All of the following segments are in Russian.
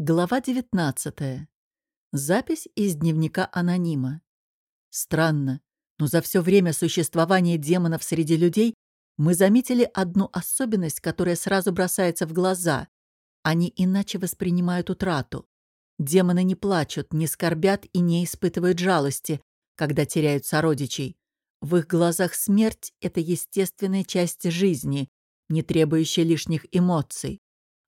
Глава 19. Запись из дневника анонима. Странно, но за все время существования демонов среди людей мы заметили одну особенность, которая сразу бросается в глаза. Они иначе воспринимают утрату. Демоны не плачут, не скорбят и не испытывают жалости, когда теряют сородичей. В их глазах смерть — это естественная часть жизни, не требующая лишних эмоций.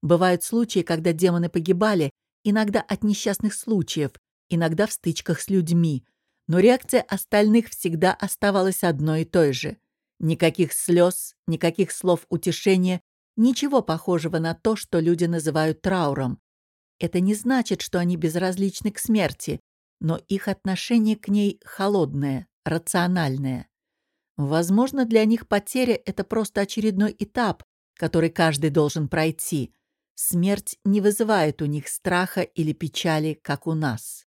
Бывают случаи, когда демоны погибали, иногда от несчастных случаев, иногда в стычках с людьми. Но реакция остальных всегда оставалась одной и той же. Никаких слез, никаких слов утешения, ничего похожего на то, что люди называют трауром. Это не значит, что они безразличны к смерти, но их отношение к ней холодное, рациональное. Возможно, для них потеря — это просто очередной этап, который каждый должен пройти — Смерть не вызывает у них страха или печали, как у нас.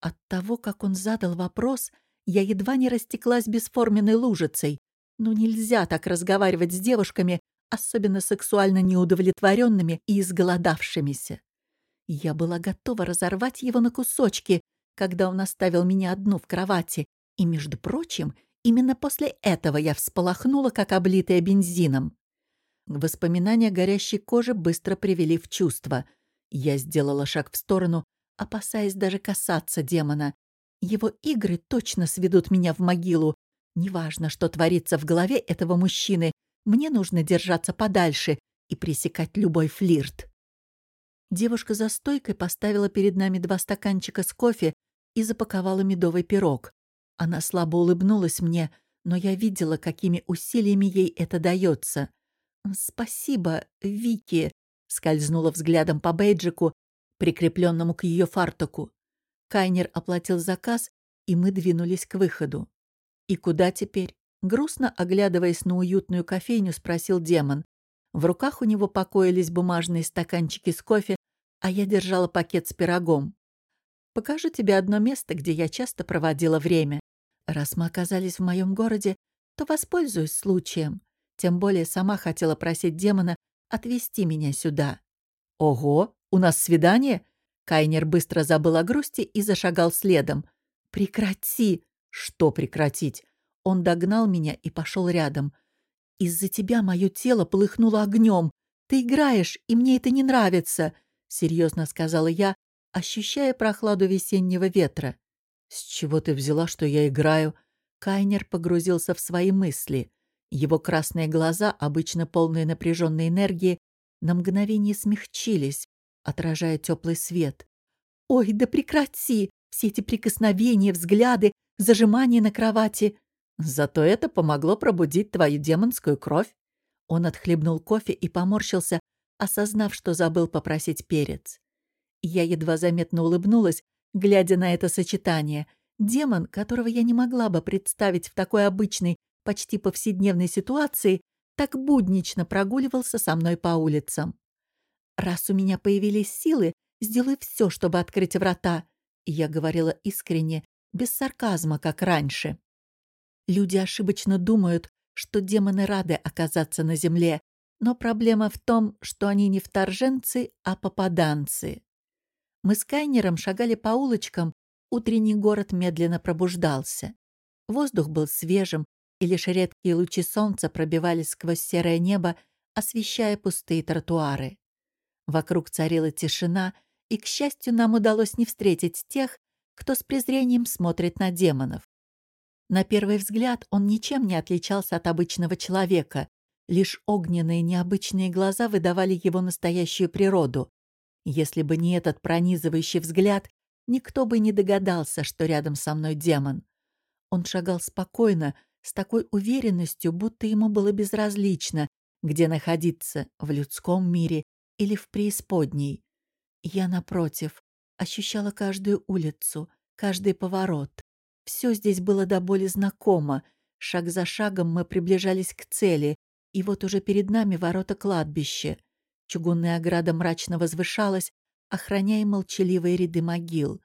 От того, как он задал вопрос, я едва не растеклась бесформенной лужицей. Но нельзя так разговаривать с девушками, особенно сексуально неудовлетворенными и изголодавшимися. Я была готова разорвать его на кусочки, когда он оставил меня одну в кровати, и, между прочим, именно после этого я всполохнула, как облитая бензином. Воспоминания горящей кожи быстро привели в чувство. Я сделала шаг в сторону, опасаясь даже касаться демона. Его игры точно сведут меня в могилу. Неважно, что творится в голове этого мужчины, мне нужно держаться подальше и пресекать любой флирт. Девушка за стойкой поставила перед нами два стаканчика с кофе и запаковала медовый пирог. Она слабо улыбнулась мне, но я видела, какими усилиями ей это дается. «Спасибо, Вики», — скользнула взглядом по бейджику, прикрепленному к ее фартуку. Кайнер оплатил заказ, и мы двинулись к выходу. «И куда теперь?» Грустно оглядываясь на уютную кофейню, спросил демон. В руках у него покоились бумажные стаканчики с кофе, а я держала пакет с пирогом. «Покажу тебе одно место, где я часто проводила время. Раз мы оказались в моем городе, то воспользуюсь случаем. Тем более сама хотела просить демона отвезти меня сюда. «Ого, у нас свидание?» Кайнер быстро забыл о грусти и зашагал следом. «Прекрати!» «Что прекратить?» Он догнал меня и пошел рядом. «Из-за тебя мое тело полыхнуло огнем. Ты играешь, и мне это не нравится», — серьезно сказала я, ощущая прохладу весеннего ветра. «С чего ты взяла, что я играю?» Кайнер погрузился в свои мысли. Его красные глаза, обычно полные напряженной энергии, на мгновение смягчились, отражая теплый свет. «Ой, да прекрати! Все эти прикосновения, взгляды, зажимания на кровати!» «Зато это помогло пробудить твою демонскую кровь!» Он отхлебнул кофе и поморщился, осознав, что забыл попросить перец. Я едва заметно улыбнулась, глядя на это сочетание. Демон, которого я не могла бы представить в такой обычной, почти повседневной ситуации так буднично прогуливался со мной по улицам. «Раз у меня появились силы, сделай все, чтобы открыть врата», я говорила искренне, без сарказма, как раньше. Люди ошибочно думают, что демоны рады оказаться на земле, но проблема в том, что они не вторженцы, а попаданцы. Мы с Кайнером шагали по улочкам, утренний город медленно пробуждался. Воздух был свежим, и лишь редкие лучи солнца пробивались сквозь серое небо, освещая пустые тротуары. Вокруг царила тишина, и, к счастью, нам удалось не встретить тех, кто с презрением смотрит на демонов. На первый взгляд он ничем не отличался от обычного человека, лишь огненные необычные глаза выдавали его настоящую природу. Если бы не этот пронизывающий взгляд, никто бы не догадался, что рядом со мной демон. Он шагал спокойно, с такой уверенностью, будто ему было безразлично, где находиться, в людском мире или в преисподней. Я, напротив, ощущала каждую улицу, каждый поворот. Все здесь было до боли знакомо. Шаг за шагом мы приближались к цели, и вот уже перед нами ворота кладбища. Чугунная ограда мрачно возвышалась, охраняя молчаливые ряды могил.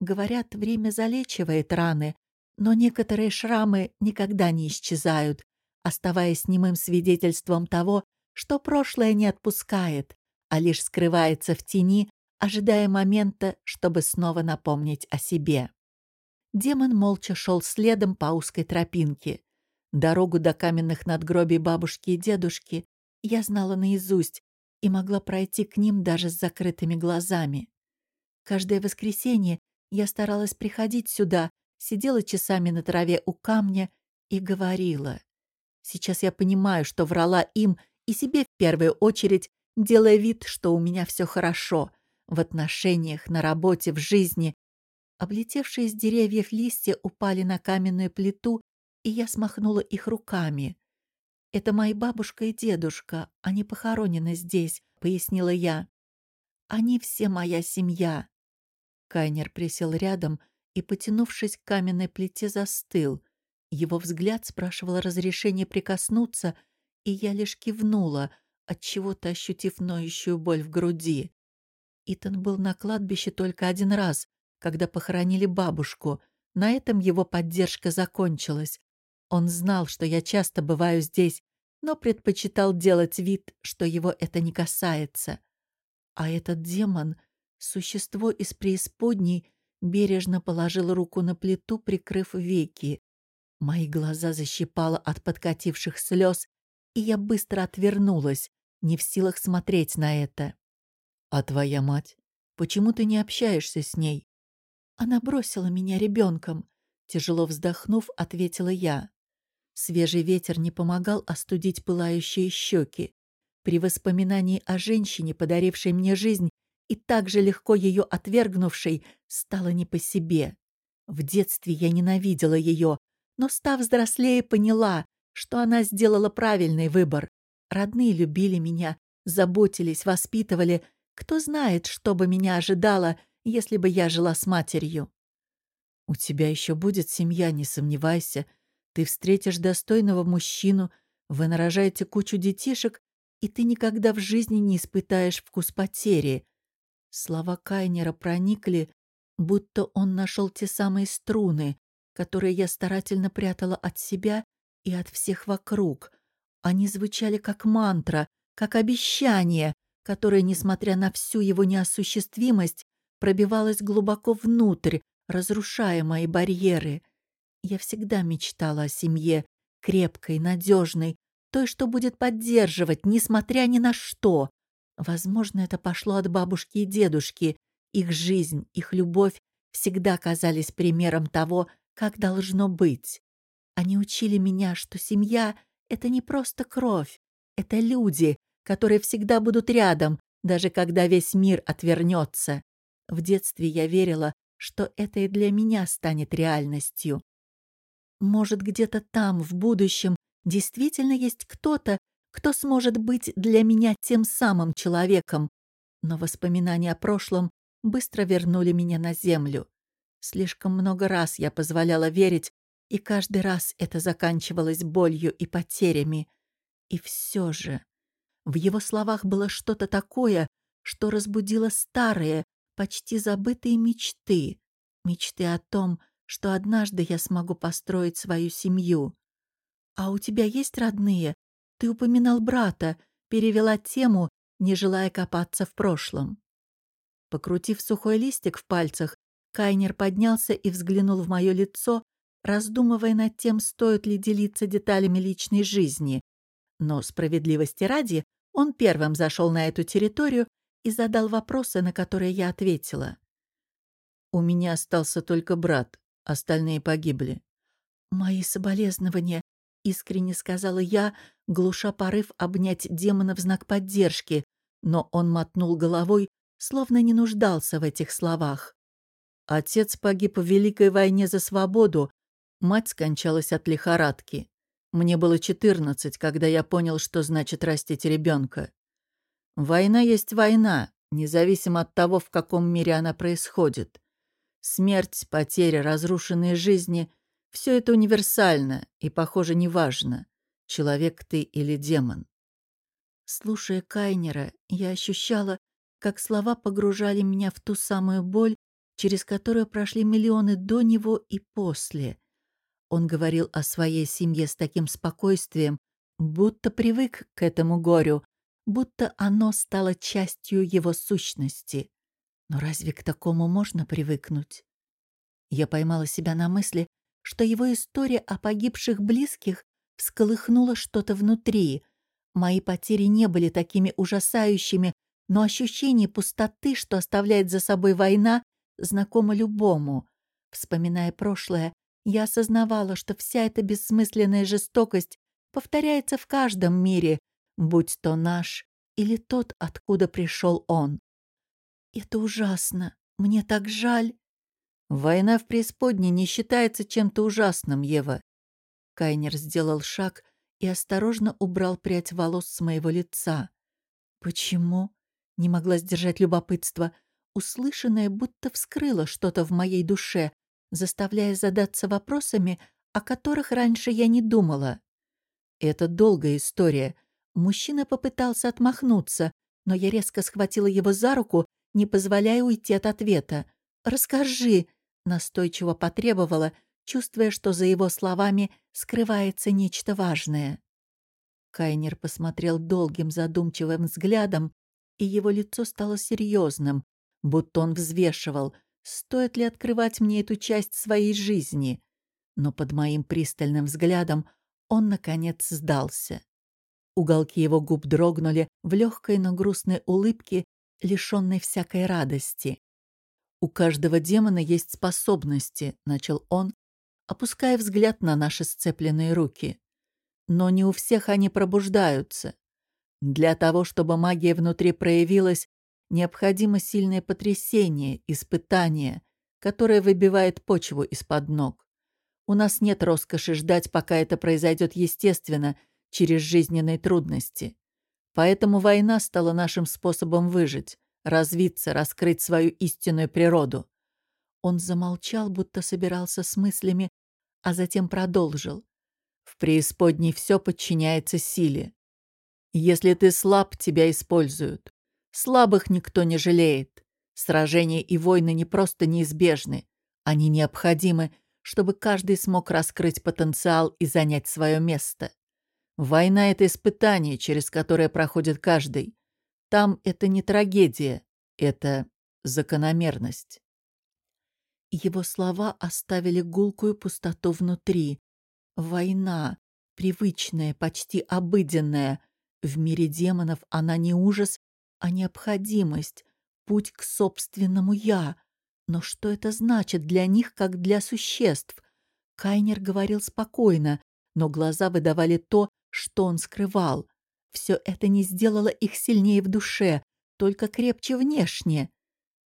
Говорят, время залечивает раны, но некоторые шрамы никогда не исчезают, оставаясь немым свидетельством того, что прошлое не отпускает, а лишь скрывается в тени, ожидая момента, чтобы снова напомнить о себе. Демон молча шел следом по узкой тропинке. Дорогу до каменных надгробий бабушки и дедушки я знала наизусть и могла пройти к ним даже с закрытыми глазами. Каждое воскресенье я старалась приходить сюда, сидела часами на траве у камня и говорила. Сейчас я понимаю, что врала им и себе в первую очередь, делая вид, что у меня все хорошо в отношениях, на работе, в жизни. Облетевшие с деревьев листья упали на каменную плиту, и я смахнула их руками. «Это мои бабушка и дедушка, они похоронены здесь», — пояснила я. «Они все моя семья». Кайнер присел рядом и, потянувшись к каменной плите, застыл. Его взгляд спрашивал разрешения прикоснуться, и я лишь кивнула, отчего-то ощутив ноющую боль в груди. Итан был на кладбище только один раз, когда похоронили бабушку. На этом его поддержка закончилась. Он знал, что я часто бываю здесь, но предпочитал делать вид, что его это не касается. А этот демон, существо из преисподней, бережно положил руку на плиту, прикрыв веки. Мои глаза защипало от подкативших слез, и я быстро отвернулась, не в силах смотреть на это. «А твоя мать? Почему ты не общаешься с ней?» «Она бросила меня ребенком», — тяжело вздохнув, ответила я. Свежий ветер не помогал остудить пылающие щеки. При воспоминании о женщине, подарившей мне жизнь, и так же легко ее отвергнувшей, стало не по себе. В детстве я ненавидела ее, но, став взрослее, поняла, что она сделала правильный выбор. Родные любили меня, заботились, воспитывали. Кто знает, что бы меня ожидало, если бы я жила с матерью. «У тебя еще будет семья, не сомневайся», ты встретишь достойного мужчину, вы нарожаете кучу детишек, и ты никогда в жизни не испытаешь вкус потери. Слова Кайнера проникли, будто он нашел те самые струны, которые я старательно прятала от себя и от всех вокруг. Они звучали как мантра, как обещание, которое, несмотря на всю его неосуществимость, пробивалось глубоко внутрь, разрушая мои барьеры. Я всегда мечтала о семье, крепкой, надежной, той, что будет поддерживать, несмотря ни на что. Возможно, это пошло от бабушки и дедушки. Их жизнь, их любовь всегда казались примером того, как должно быть. Они учили меня, что семья — это не просто кровь, это люди, которые всегда будут рядом, даже когда весь мир отвернется. В детстве я верила, что это и для меня станет реальностью. Может, где-то там, в будущем, действительно есть кто-то, кто сможет быть для меня тем самым человеком. Но воспоминания о прошлом быстро вернули меня на землю. Слишком много раз я позволяла верить, и каждый раз это заканчивалось болью и потерями. И все же в его словах было что-то такое, что разбудило старые, почти забытые мечты. Мечты о том, что однажды я смогу построить свою семью. «А у тебя есть родные? Ты упоминал брата», — перевела тему, не желая копаться в прошлом. Покрутив сухой листик в пальцах, Кайнер поднялся и взглянул в мое лицо, раздумывая над тем, стоит ли делиться деталями личной жизни. Но справедливости ради, он первым зашел на эту территорию и задал вопросы, на которые я ответила. «У меня остался только брат. Остальные погибли. «Мои соболезнования», — искренне сказала я, глуша порыв обнять демона в знак поддержки, но он мотнул головой, словно не нуждался в этих словах. Отец погиб в Великой войне за свободу, мать скончалась от лихорадки. Мне было четырнадцать, когда я понял, что значит растить ребенка. Война есть война, независимо от того, в каком мире она происходит. Смерть, потеря, разрушенные жизни — все это универсально и, похоже, неважно, человек ты или демон. Слушая Кайнера, я ощущала, как слова погружали меня в ту самую боль, через которую прошли миллионы до него и после. Он говорил о своей семье с таким спокойствием, будто привык к этому горю, будто оно стало частью его сущности. Но разве к такому можно привыкнуть? Я поймала себя на мысли, что его история о погибших близких всколыхнула что-то внутри. Мои потери не были такими ужасающими, но ощущение пустоты, что оставляет за собой война, знакомо любому. Вспоминая прошлое, я осознавала, что вся эта бессмысленная жестокость повторяется в каждом мире, будь то наш или тот, откуда пришел он. Это ужасно. Мне так жаль. Война в преисподней не считается чем-то ужасным, Ева. Кайнер сделал шаг и осторожно убрал прядь волос с моего лица. Почему? Не могла сдержать любопытство. Услышанное будто вскрыло что-то в моей душе, заставляя задаться вопросами, о которых раньше я не думала. Это долгая история. Мужчина попытался отмахнуться, но я резко схватила его за руку, не позволяя уйти от ответа. «Расскажи!» — настойчиво потребовала, чувствуя, что за его словами скрывается нечто важное. Кайнер посмотрел долгим задумчивым взглядом, и его лицо стало серьезным, будто он взвешивал, стоит ли открывать мне эту часть своей жизни. Но под моим пристальным взглядом он, наконец, сдался. Уголки его губ дрогнули в легкой, но грустной улыбке, лишенной всякой радости. «У каждого демона есть способности», — начал он, опуская взгляд на наши сцепленные руки. «Но не у всех они пробуждаются. Для того, чтобы магия внутри проявилась, необходимо сильное потрясение, испытание, которое выбивает почву из-под ног. У нас нет роскоши ждать, пока это произойдет естественно, через жизненные трудности. Поэтому война стала нашим способом выжить, развиться, раскрыть свою истинную природу. Он замолчал, будто собирался с мыслями, а затем продолжил. В преисподней все подчиняется силе. Если ты слаб, тебя используют. Слабых никто не жалеет. Сражения и войны не просто неизбежны. Они необходимы, чтобы каждый смог раскрыть потенциал и занять свое место. Война — это испытание, через которое проходит каждый. Там это не трагедия, это закономерность. Его слова оставили гулкую пустоту внутри. Война, привычная, почти обыденная. В мире демонов она не ужас, а необходимость, путь к собственному «я». Но что это значит для них, как для существ? Кайнер говорил спокойно, но глаза выдавали то, что он скрывал. Все это не сделало их сильнее в душе, только крепче внешне.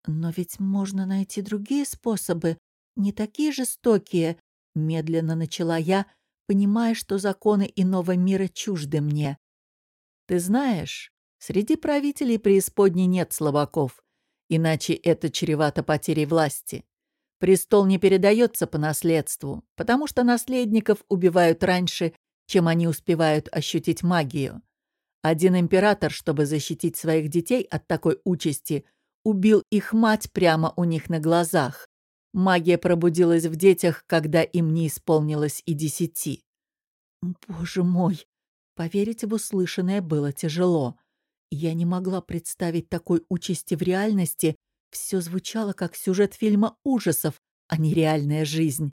Но ведь можно найти другие способы, не такие жестокие, медленно начала я, понимая, что законы иного мира чужды мне. Ты знаешь, Среди правителей преисподней нет слабаков, иначе это чревато потерей власти. Престол не передается по наследству, потому что наследников убивают раньше, чем они успевают ощутить магию. Один император, чтобы защитить своих детей от такой участи, убил их мать прямо у них на глазах. Магия пробудилась в детях, когда им не исполнилось и десяти. Боже мой! Поверить в услышанное было тяжело. Я не могла представить такой участи в реальности. Все звучало как сюжет фильма ужасов, а не реальная жизнь.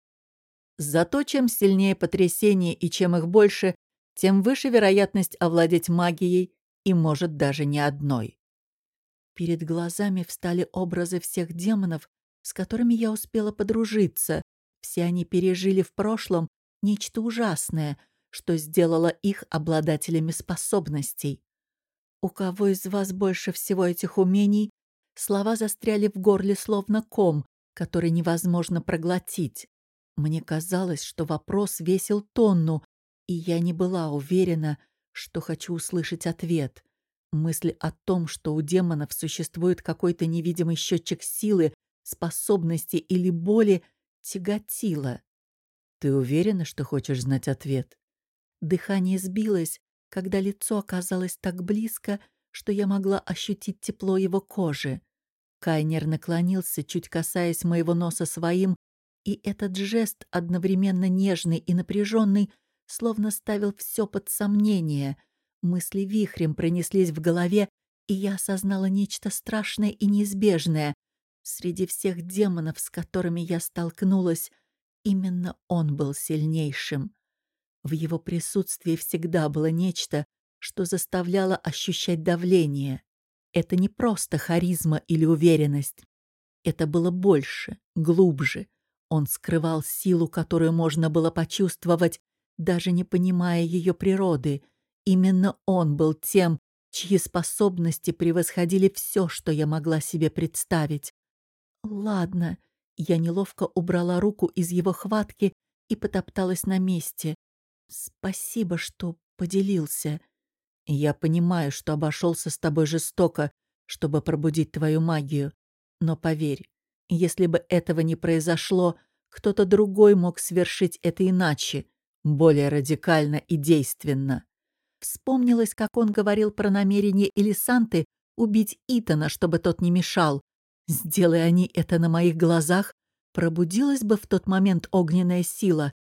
Зато чем сильнее потрясение и чем их больше, тем выше вероятность овладеть магией и, может, даже не одной. Перед глазами встали образы всех демонов, с которыми я успела подружиться. Все они пережили в прошлом нечто ужасное, что сделало их обладателями способностей. «У кого из вас больше всего этих умений?» Слова застряли в горле словно ком, который невозможно проглотить. Мне казалось, что вопрос весил тонну, и я не была уверена, что хочу услышать ответ. Мысль о том, что у демонов существует какой-то невидимый счетчик силы, способности или боли, тяготила. «Ты уверена, что хочешь знать ответ?» Дыхание сбилось, когда лицо оказалось так близко, что я могла ощутить тепло его кожи. Кайнер наклонился, чуть касаясь моего носа своим, и этот жест, одновременно нежный и напряженный, словно ставил все под сомнение. Мысли вихрем пронеслись в голове, и я осознала нечто страшное и неизбежное. Среди всех демонов, с которыми я столкнулась, именно он был сильнейшим. В его присутствии всегда было нечто, что заставляло ощущать давление. Это не просто харизма или уверенность. Это было больше, глубже. Он скрывал силу, которую можно было почувствовать, даже не понимая ее природы. Именно он был тем, чьи способности превосходили все, что я могла себе представить. Ладно, я неловко убрала руку из его хватки и потопталась на месте. Спасибо, что поделился. Я понимаю, что обошелся с тобой жестоко, чтобы пробудить твою магию. Но поверь, если бы этого не произошло, кто-то другой мог свершить это иначе, более радикально и действенно. Вспомнилось, как он говорил про намерение Элисанты убить Итана, чтобы тот не мешал. Сделай они это на моих глазах, пробудилась бы в тот момент огненная сила.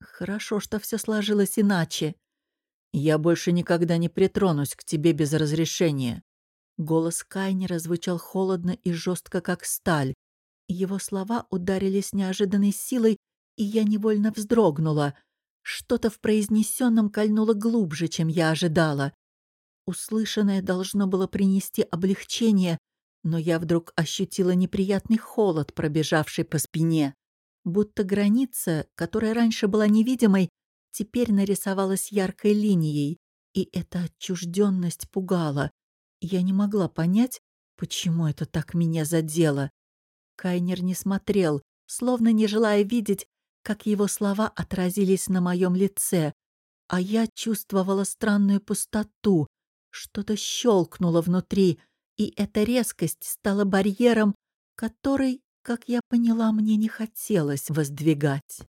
Хорошо, что все сложилось иначе. Я больше никогда не притронусь к тебе без разрешения. Голос Кайнера звучал холодно и жестко, как сталь. Его слова ударили с неожиданной силой, и я невольно вздрогнула. Что-то в произнесенном кольнуло глубже, чем я ожидала. Услышанное должно было принести облегчение, но я вдруг ощутила неприятный холод, пробежавший по спине. Будто граница, которая раньше была невидимой, теперь нарисовалась яркой линией, и эта отчужденность пугала. Я не могла понять, почему это так меня задело. Кайнер не смотрел, словно не желая видеть, как его слова отразились на моем лице, а я чувствовала странную пустоту, что-то щелкнуло внутри, и эта резкость стала барьером, который, как я поняла, мне не хотелось воздвигать.